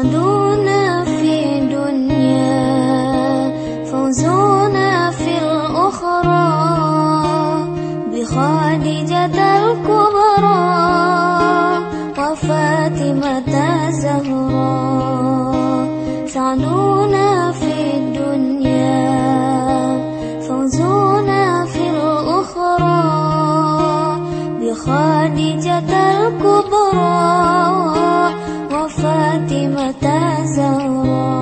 سعدنا في دنيا فوزنا في الأخرى بخادجة الكبرى وفاتمة سعدنا في الدنيا في الأخرى بخادجة الكبرى وفاتمة زهراء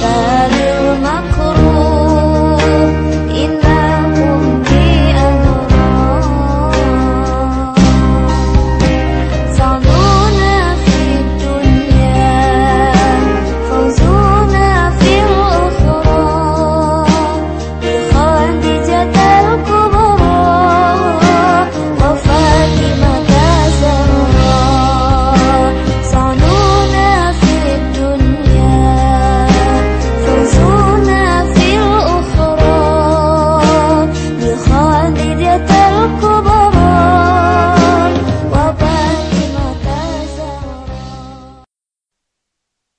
나